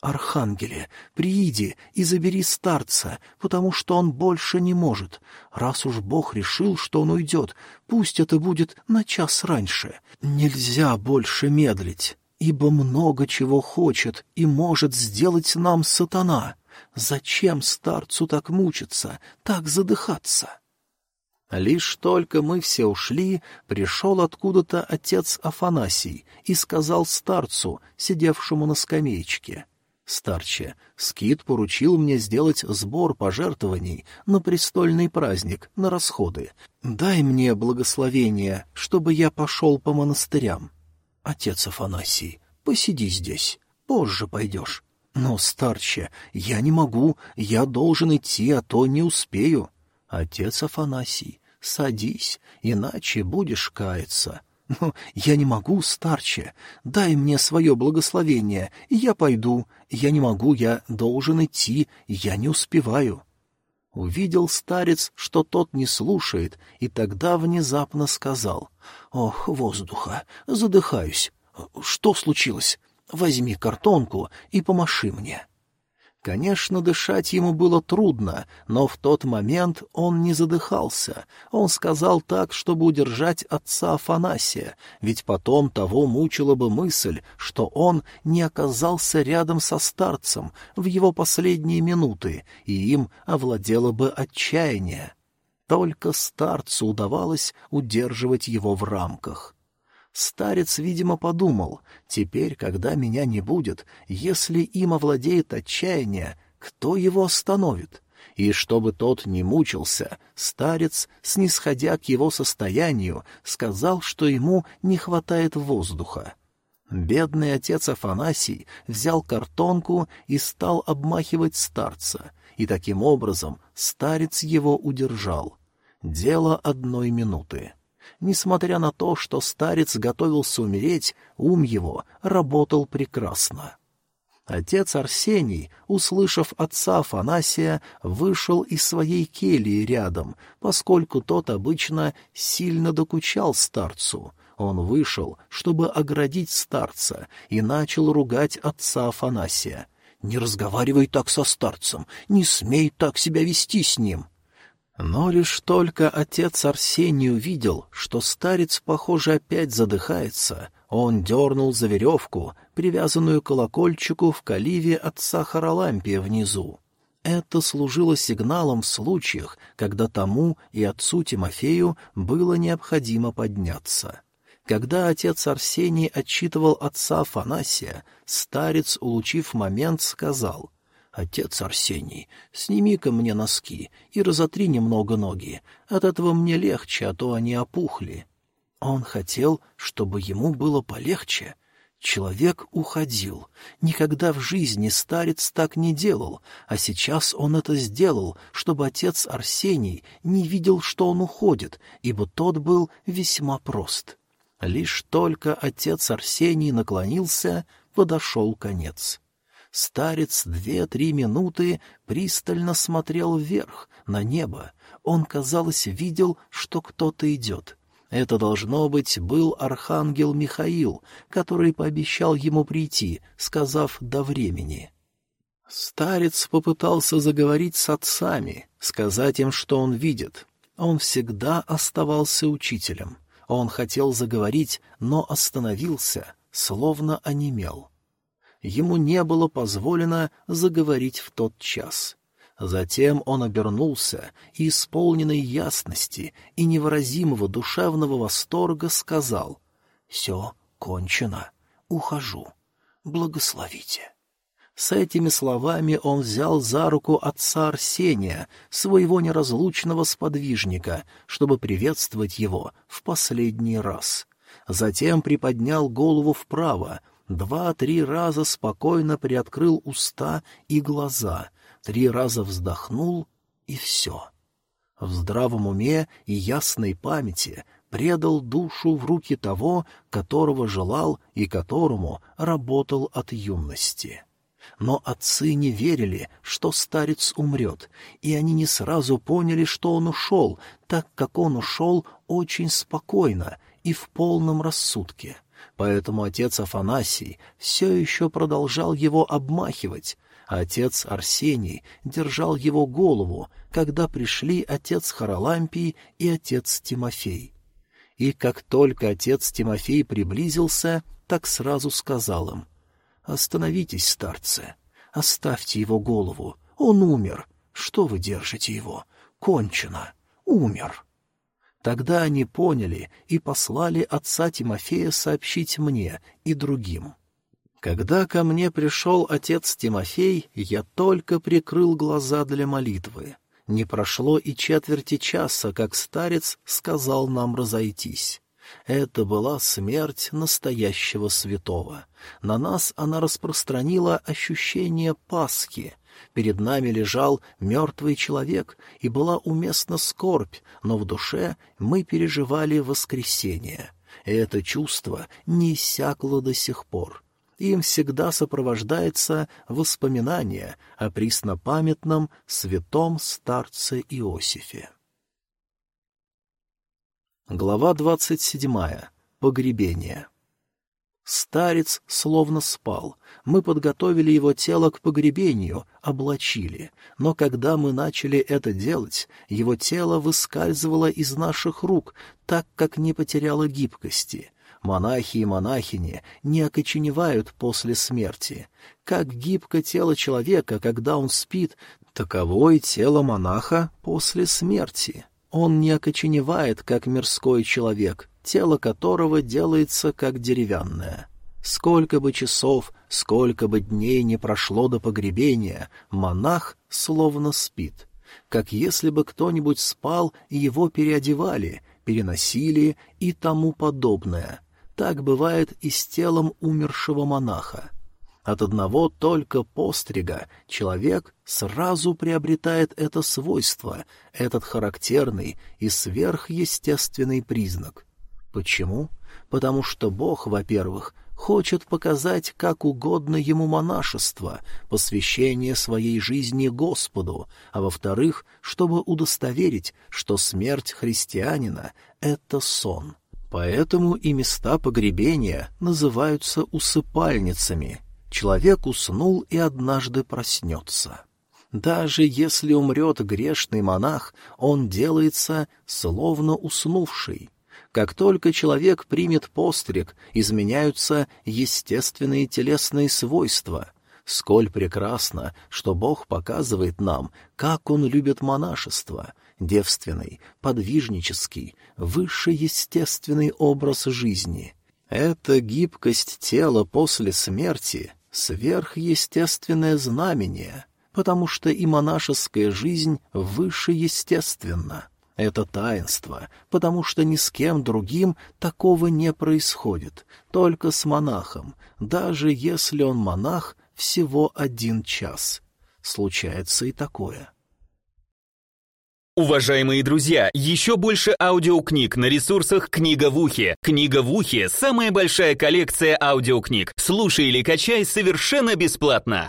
«Архангеле, прииди и забери старца, потому что он больше не может. Раз уж Бог решил, что он уйдет, пусть это будет на час раньше. Нельзя больше медлить, ибо много чего хочет и может сделать нам сатана. Зачем старцу так мучиться, так задыхаться?» Лишь только мы все ушли, пришел откуда-то отец Афанасий и сказал старцу, сидевшему на скамеечке — Старче, Скит поручил мне сделать сбор пожертвований на престольный праздник, на расходы. Дай мне благословение, чтобы я пошел по монастырям. Отец Афанасий, посиди здесь, позже пойдешь. Но, старче, я не могу, я должен идти, а то не успею. Отец Афанасий, садись, иначе будешь каяться. «Но я не могу, старче. Дай мне свое благословение, и я пойду. Я не могу, я должен идти, я не успеваю». Увидел старец, что тот не слушает, и тогда внезапно сказал. «Ох, воздуха, задыхаюсь. Что случилось? Возьми картонку и помаши мне». Конечно, дышать ему было трудно, но в тот момент он не задыхался. Он сказал так, чтобы удержать отца Афанасия, ведь потом того мучила бы мысль, что он не оказался рядом со старцем в его последние минуты, и им овладело бы отчаяние. Только старцу удавалось удерживать его в рамках. Старец, видимо, подумал, теперь, когда меня не будет, если им овладеет отчаяние, кто его остановит? И чтобы тот не мучился, старец, снисходя к его состоянию, сказал, что ему не хватает воздуха. Бедный отец Афанасий взял картонку и стал обмахивать старца, и таким образом старец его удержал. Дело одной минуты. Несмотря на то, что старец готовился умереть, ум его работал прекрасно. Отец Арсений, услышав отца Афанасия, вышел из своей кельи рядом, поскольку тот обычно сильно докучал старцу. Он вышел, чтобы оградить старца, и начал ругать отца Афанасия. «Не разговаривай так со старцем, не смей так себя вести с ним!» Но лишь только отец Арсений увидел, что старец, похоже, опять задыхается, он дернул за веревку, привязанную к колокольчику в каливе отца Харалампия внизу. Это служило сигналом в случаях, когда тому и отцу Тимофею было необходимо подняться. Когда отец Арсений отчитывал отца Афанасия, старец, улучив момент, сказал — «Отец Арсений, сними-ка мне носки и разотри немного ноги. От этого мне легче, а то они опухли». Он хотел, чтобы ему было полегче. Человек уходил. Никогда в жизни старец так не делал, а сейчас он это сделал, чтобы отец Арсений не видел, что он уходит, ибо тот был весьма прост. Лишь только отец Арсений наклонился, подошел конец. Старец две-три минуты пристально смотрел вверх, на небо. Он, казалось, видел, что кто-то идет. Это, должно быть, был архангел Михаил, который пообещал ему прийти, сказав «до времени». Старец попытался заговорить с отцами, сказать им, что он видит. Он всегда оставался учителем. Он хотел заговорить, но остановился, словно онемел. Ему не было позволено заговорить в тот час. Затем он обернулся и, исполненный ясности и невыразимого душевного восторга, сказал «Все кончено, ухожу, благословите». С этими словами он взял за руку отца Арсения, своего неразлучного сподвижника, чтобы приветствовать его в последний раз. Затем приподнял голову вправо, два-три раза спокойно приоткрыл уста и глаза, три раза вздохнул — и все. В здравом уме и ясной памяти предал душу в руки того, которого желал и которому работал от юности. Но отцы не верили, что старец умрет, и они не сразу поняли, что он ушел, так как он ушел очень спокойно и в полном рассудке. Поэтому отец Афанасий все еще продолжал его обмахивать, а отец Арсений держал его голову, когда пришли отец Харалампий и отец Тимофей. И как только отец Тимофей приблизился, так сразу сказал им, «Остановитесь, старцы, оставьте его голову, он умер. Что вы держите его? Кончено, умер». Тогда они поняли и послали отца Тимофея сообщить мне и другим. Когда ко мне пришел отец Тимофей, я только прикрыл глаза для молитвы. Не прошло и четверти часа, как старец сказал нам разойтись. Это была смерть настоящего святого. На нас она распространила ощущение Пасхи. Перед нами лежал мертвый человек, и была уместна скорбь, но в душе мы переживали воскресение. И это чувство не иссякло до сих пор. Им всегда сопровождается воспоминание о преснопамятном святом старце Иосифе. Глава двадцать седьмая. Погребение. Старец словно спал. Мы подготовили его тело к погребению, облачили. Но когда мы начали это делать, его тело выскальзывало из наших рук, так как не потеряло гибкости. Монахи и монахини не окоченевают после смерти. Как гибко тело человека, когда он спит, таково и тело монаха после смерти. Он не окоченевает, как мирской человек, тело которого делается как деревянное. Сколько бы часов, сколько бы дней не прошло до погребения, монах словно спит. Как если бы кто-нибудь спал и его переодевали, переносили и тому подобное. Так бывает и с телом умершего монаха. От одного только пострига человек сразу приобретает это свойство, этот характерный и сверхъестественный признак. Почему? Потому что Бог, во-первых, хочет показать, как угодно ему монашество, посвящение своей жизни Господу, а во-вторых, чтобы удостоверить, что смерть христианина — это сон. Поэтому и места погребения называются усыпальницами — Человек уснул и однажды проснется. Даже если умрет грешный монах, он делается словно уснувший. Как только человек примет постриг, изменяются естественные телесные свойства. Сколь прекрасно, что Бог показывает нам, как Он любит монашество, девственный, подвижнический, высшеестественный образ жизни. Эта гибкость тела после смерти сверхъестественное знамение, потому что и монашеская жизнь выше естественна. Это таинство, потому что ни с кем другим такого не происходит, только с монахом, даже если он монах всего один час. Случается и такое. Уважаемые друзья, еще больше аудиокниг на ресурсах «Книга в ухе». «Книга в ухе» — самая большая коллекция аудиокниг. Слушай или качай совершенно бесплатно.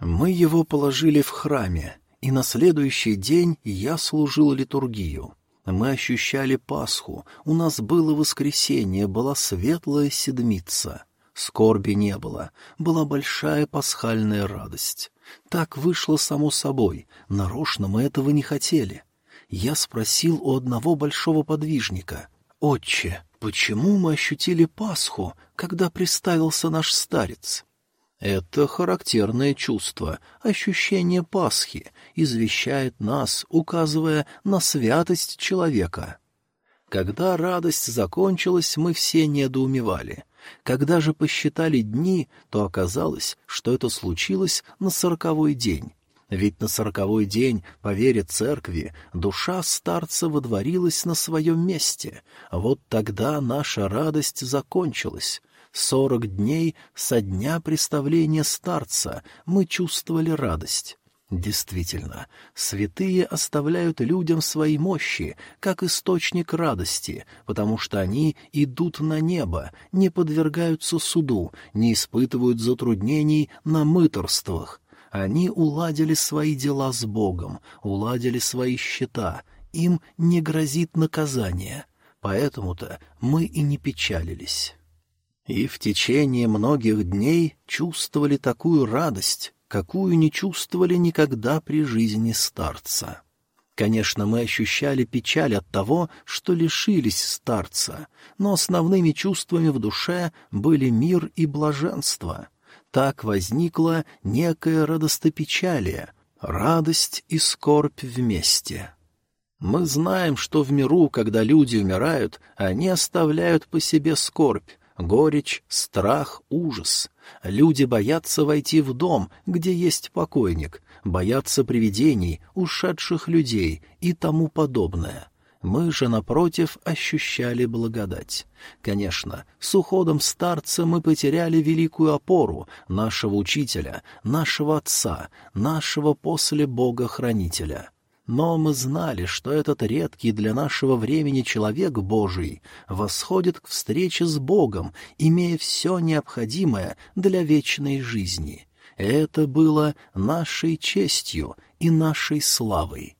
Мы его положили в храме, и на следующий день я служил литургию. Мы ощущали Пасху, у нас было воскресенье, была светлая седмица. Скорби не было, была большая пасхальная радость. Так вышло само собой, нарочно мы этого не хотели. Я спросил у одного большого подвижника, «Отче, почему мы ощутили Пасху, когда приставился наш старец?» Это характерное чувство, ощущение Пасхи, извещает нас, указывая на святость человека. Когда радость закончилась, мы все недоумевали. Когда же посчитали дни, то оказалось, что это случилось на сороковой день. Ведь на сороковой день, по вере церкви, душа старца водворилась на своем месте. Вот тогда наша радость закончилась. Сорок дней со дня представления старца мы чувствовали радость. Действительно, святые оставляют людям свои мощи, как источник радости, потому что они идут на небо, не подвергаются суду, не испытывают затруднений на мыторствах. Они уладили свои дела с Богом, уладили свои счета, им не грозит наказание. Поэтому-то мы и не печалились. И в течение многих дней чувствовали такую радость, какую не чувствовали никогда при жизни старца. Конечно, мы ощущали печаль от того, что лишились старца, но основными чувствами в душе были мир и блаженство. Так возникло некое радостопечалие, радость и скорбь вместе. Мы знаем, что в миру, когда люди умирают, они оставляют по себе скорбь, горечь, страх, ужас. Люди боятся войти в дом, где есть покойник, боятся привидений, ушедших людей и тому подобное. Мы же, напротив, ощущали благодать. Конечно, с уходом старца мы потеряли великую опору нашего учителя, нашего отца, нашего после Бога-хранителя. Но мы знали, что этот редкий для нашего времени человек Божий восходит к встрече с Богом, имея все необходимое для вечной жизни. Это было нашей честью и нашей славой.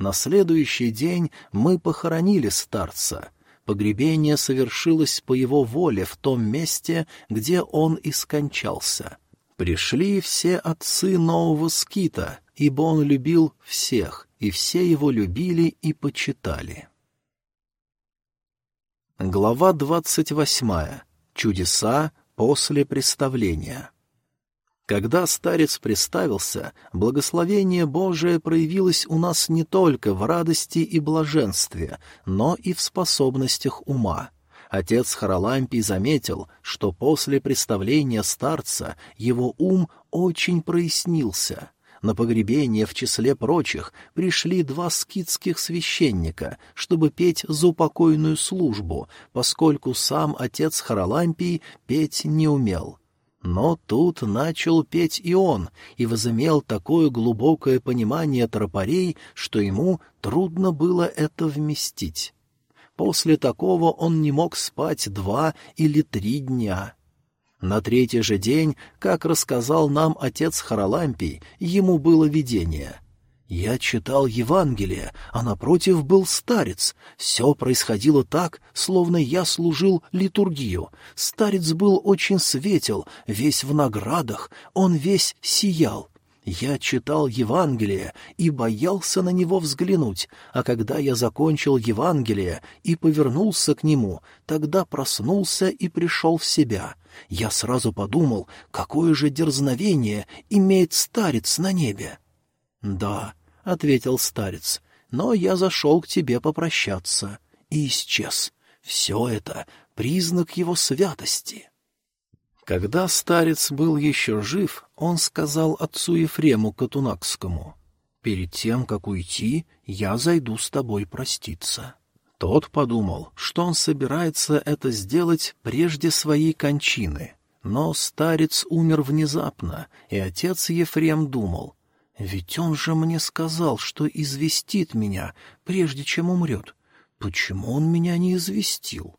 На следующий день мы похоронили старца. Погребение совершилось по его воле в том месте, где он и скончался. Пришли все отцы нового скита — ибо он любил всех, и все его любили и почитали. Глава двадцать восьмая. Чудеса после представления. Когда старец представился, благословение Божие проявилось у нас не только в радости и блаженстве, но и в способностях ума. Отец Харалампий заметил, что после представления старца его ум очень прояснился — на погребение в числе прочих пришли два скитских священника, чтобы петь заупокойную службу, поскольку сам отец Харалампий петь не умел. Но тут начал петь и он, и возымел такое глубокое понимание тропарей, что ему трудно было это вместить. После такого он не мог спать два или три дня. На третий же день, как рассказал нам отец Харалампий, ему было видение. Я читал Евангелие, а напротив был старец. Все происходило так, словно я служил литургию. Старец был очень светел, весь в наградах, он весь сиял. Я читал Евангелие и боялся на него взглянуть, а когда я закончил Евангелие и повернулся к нему, тогда проснулся и пришел в себя. Я сразу подумал, какое же дерзновение имеет старец на небе. — Да, — ответил старец, — но я зашел к тебе попрощаться и исчез. Все это — признак его святости. Когда старец был еще жив, он сказал отцу Ефрему Катунакскому, «Перед тем, как уйти, я зайду с тобой проститься». Тот подумал, что он собирается это сделать прежде своей кончины. Но старец умер внезапно, и отец Ефрем думал, «Ведь он же мне сказал, что известит меня, прежде чем умрет. Почему он меня не известил?»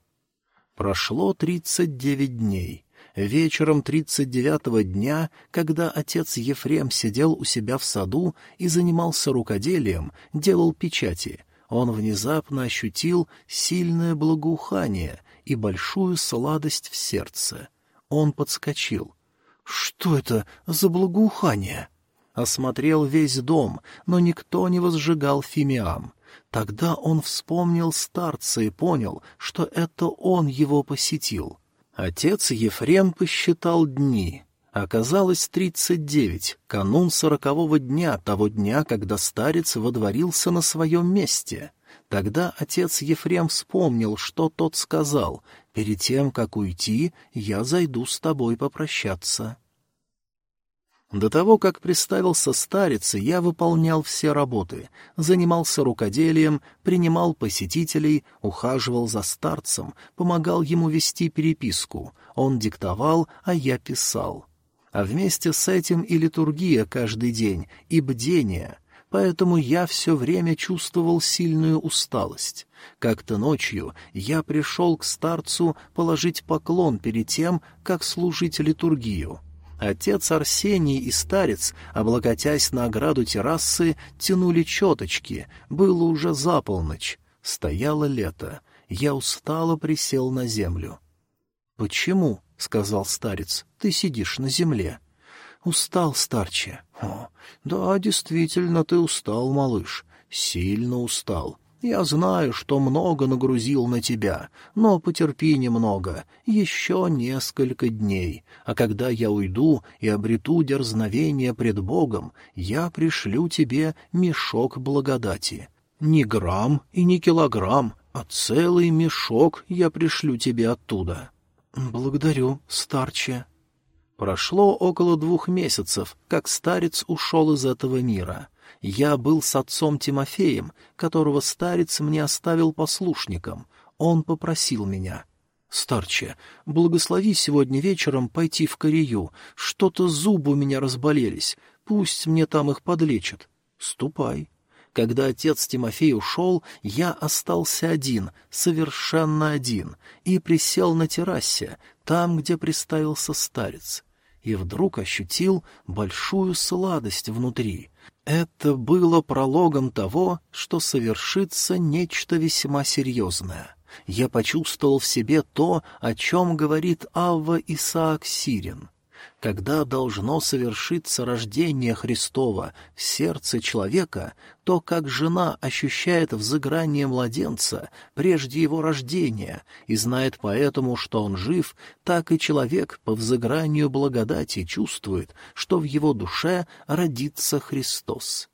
Прошло тридцать девять дней. Вечером тридцать девятого дня, когда отец Ефрем сидел у себя в саду и занимался рукоделием, делал печати — он внезапно ощутил сильное благоухание и большую сладость в сердце. Он подскочил. «Что это за благоухание?» Осмотрел весь дом, но никто не возжигал фимиам. Тогда он вспомнил старца и понял, что это он его посетил. Отец Ефрем посчитал дни. Оказалось тридцать девять, канун сорокового дня, того дня, когда старец водворился на своем месте. Тогда отец Ефрем вспомнил, что тот сказал, «Перед тем, как уйти, я зайду с тобой попрощаться». До того, как приставился старец, я выполнял все работы, занимался рукоделием, принимал посетителей, ухаживал за старцем, помогал ему вести переписку. Он диктовал, а я писал. А вместе с этим и литургия каждый день, и бдение. Поэтому я все время чувствовал сильную усталость. Как-то ночью я пришел к старцу положить поклон перед тем, как служить литургию. Отец Арсений и старец, облокотясь на ограду террасы, тянули четочки. Было уже за полночь. Стояло лето. Я устало присел на землю. «Почему?» — сказал старец. «Ты сидишь на земле». «Устал, старче». «О, да, действительно, ты устал, малыш. Сильно устал. Я знаю, что много нагрузил на тебя, но потерпи немного, еще несколько дней, а когда я уйду и обрету дерзновение пред Богом, я пришлю тебе мешок благодати. Не грамм и не килограмм, а целый мешок я пришлю тебе оттуда. Благодарю, старче. Прошло около двух месяцев, как старец ушел из этого мира — я был с отцом Тимофеем, которого старец мне оставил послушником. Он попросил меня. «Старче, благослови сегодня вечером пойти в Корею. Что-то зубы у меня разболелись. Пусть мне там их подлечат. Ступай». Когда отец Тимофей ушел, я остался один, совершенно один, и присел на террасе, там, где приставился старец. И вдруг ощутил большую сладость внутри. Это было прологом того, что совершится нечто весьма серьезное. Я почувствовал в себе то, о чем говорит Авва Исаак Сирин — когда должно совершиться рождение Христова в сердце человека, то как жена ощущает взыграние младенца прежде его рождения и знает поэтому, что он жив, так и человек по взыгранию благодати чувствует, что в его душе родится Христос.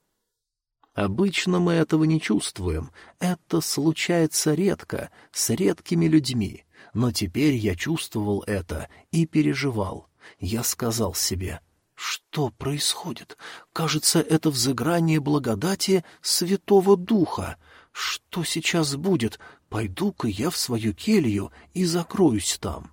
Обычно мы этого не чувствуем, это случается редко, с редкими людьми, но теперь я чувствовал это и переживал. Я сказал себе, что происходит? Кажется, это взыграние благодати Святого Духа. Что сейчас будет? Пойду-ка я в свою келью и закроюсь там.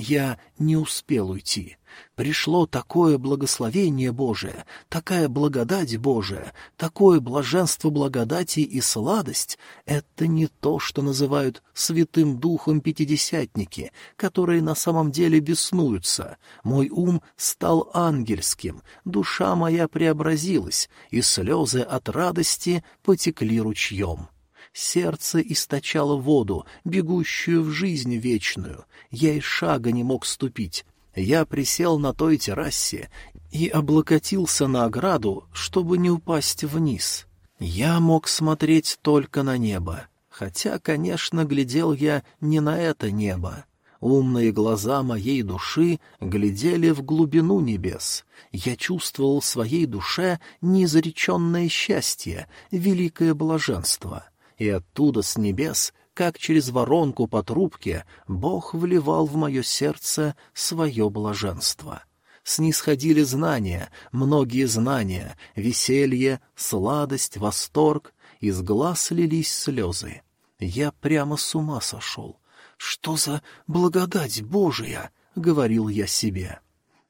Я не успел уйти. Пришло такое благословение Божие, такая благодать Божия, такое блаженство благодати и сладость — это не то, что называют Святым Духом Пятидесятники, которые на самом деле беснуются. Мой ум стал ангельским, душа моя преобразилась, и слезы от радости потекли ручьем. Сердце источало воду, бегущую в жизнь вечную. Я и шага не мог ступить. Я присел на той террасе и облокотился на ограду, чтобы не упасть вниз. Я мог смотреть только на небо, хотя, конечно, глядел я не на это небо. Умные глаза моей души глядели в глубину небес. Я чувствовал в своей душе неизреченное счастье, великое блаженство — и оттуда с небес, как через воронку по трубке, Бог вливал в мое сердце свое блаженство. Снисходили знания, многие знания, веселье, сладость, восторг, из глаз лились слезы. Я прямо с ума сошел. «Что за благодать Божия?» — говорил я себе.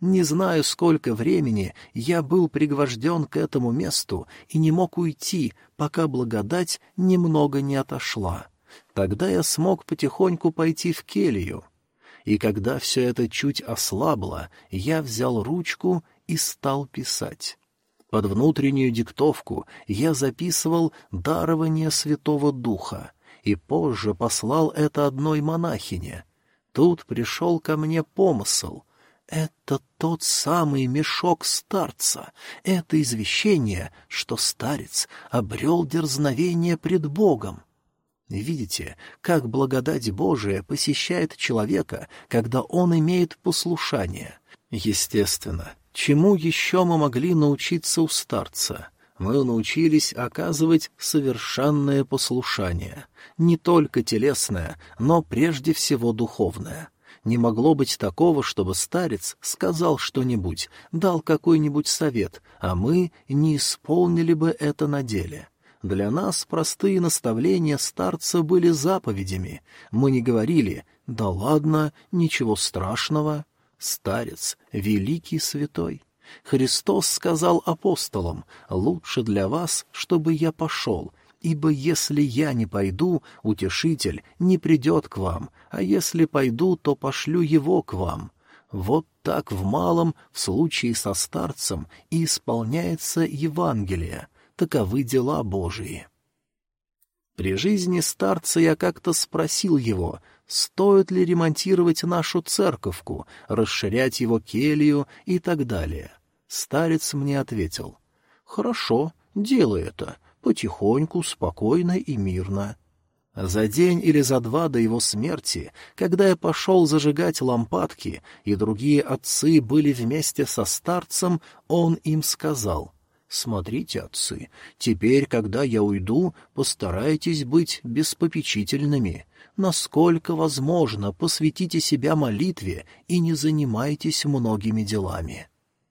Не знаю, сколько времени я был пригвожден к этому месту и не мог уйти, пока благодать немного не отошла. Тогда я смог потихоньку пойти в келью. И когда все это чуть ослабло, я взял ручку и стал писать. Под внутреннюю диктовку я записывал дарование Святого Духа и позже послал это одной монахине. Тут пришел ко мне помысл. Это тот самый мешок старца, это извещение, что старец обрел дерзновение пред Богом. Видите, как благодать Божия посещает человека, когда он имеет послушание. Естественно, чему еще мы могли научиться у старца? Мы научились оказывать совершенное послушание, не только телесное, но прежде всего духовное — не могло быть такого, чтобы старец сказал что-нибудь, дал какой-нибудь совет, а мы не исполнили бы это на деле. Для нас простые наставления старца были заповедями. Мы не говорили «да ладно, ничего страшного». Старец — великий святой. Христос сказал апостолам «лучше для вас, чтобы я пошел, ибо если я не пойду, утешитель не придет к вам, а если пойду, то пошлю его к вам. Вот так в малом, в случае со старцем, и исполняется Евангелие, таковы дела Божии. При жизни старца я как-то спросил его, стоит ли ремонтировать нашу церковку, расширять его келью и так далее. Старец мне ответил, «Хорошо, делай это, потихоньку, спокойно и мирно. За день или за два до его смерти, когда я пошел зажигать лампадки, и другие отцы были вместе со старцем, он им сказал, «Смотрите, отцы, теперь, когда я уйду, постарайтесь быть беспопечительными. Насколько возможно, посвятите себя молитве и не занимайтесь многими делами».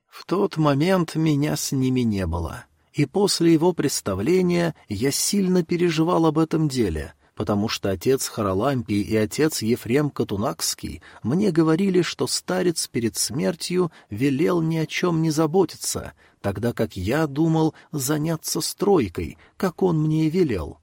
В тот момент меня с ними не было и после его представления я сильно переживал об этом деле, потому что отец Харалампий и отец Ефрем Катунакский мне говорили, что старец перед смертью велел ни о чем не заботиться, тогда как я думал заняться стройкой, как он мне и велел.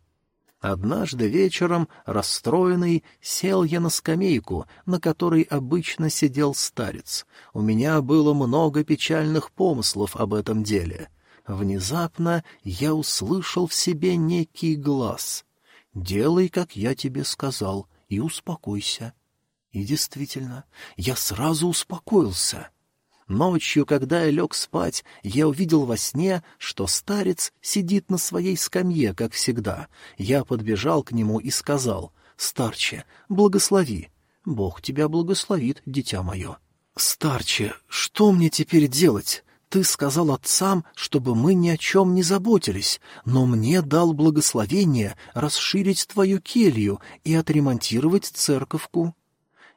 Однажды вечером, расстроенный, сел я на скамейку, на которой обычно сидел старец. У меня было много печальных помыслов об этом деле — Внезапно я услышал в себе некий глаз. «Делай, как я тебе сказал, и успокойся». И действительно, я сразу успокоился. Ночью, когда я лег спать, я увидел во сне, что старец сидит на своей скамье, как всегда. Я подбежал к нему и сказал, «Старче, благослови». «Бог тебя благословит, дитя мое». «Старче, что мне теперь делать? Ты сказал отцам, чтобы мы ни о чем не заботились, но мне дал благословение расширить твою келью и отремонтировать церковку.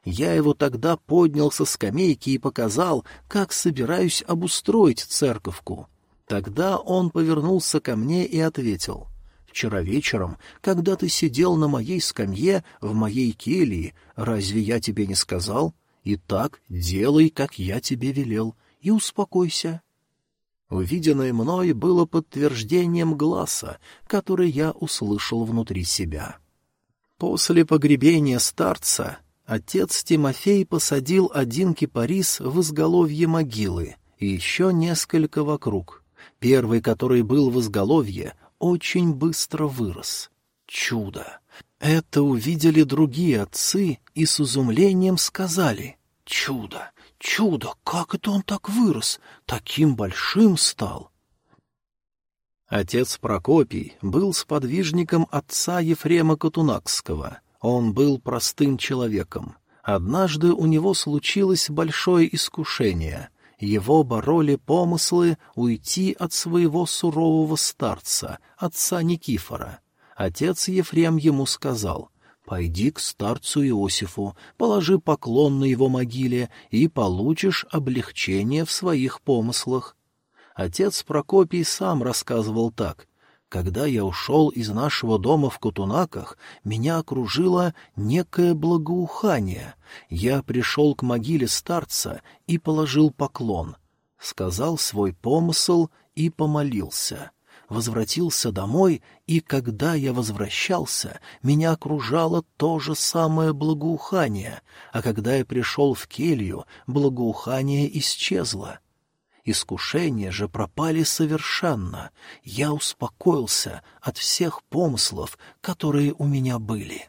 Я его тогда поднял со скамейки и показал, как собираюсь обустроить церковку. Тогда он повернулся ко мне и ответил. «Вчера вечером, когда ты сидел на моей скамье в моей келье, разве я тебе не сказал? Итак, делай, как я тебе велел, и успокойся». Увиденное мной было подтверждением глаза, который я услышал внутри себя. После погребения старца отец Тимофей посадил один кипарис в изголовье могилы и еще несколько вокруг. Первый, который был в изголовье, очень быстро вырос. Чудо! Это увидели другие отцы и с изумлением сказали «Чудо! Чудо, как это он так вырос, таким большим стал? Отец Прокопий был сподвижником отца Ефрема Катунакского. Он был простым человеком. Однажды у него случилось большое искушение. Его бороли помыслы уйти от своего сурового старца, отца Никифора. Отец Ефрем ему сказал — Пойди к старцу Иосифу, положи поклон на его могиле и получишь облегчение в своих помыслах. Отец Прокопий сам рассказывал так. Когда я ушел из нашего дома в Кутунаках, меня окружило некое благоухание. Я пришел к могиле старца и положил поклон, сказал свой помысл и помолился возвратился домой, и когда я возвращался, меня окружало то же самое благоухание, а когда я пришел в келью, благоухание исчезло. Искушения же пропали совершенно. Я успокоился от всех помыслов, которые у меня были.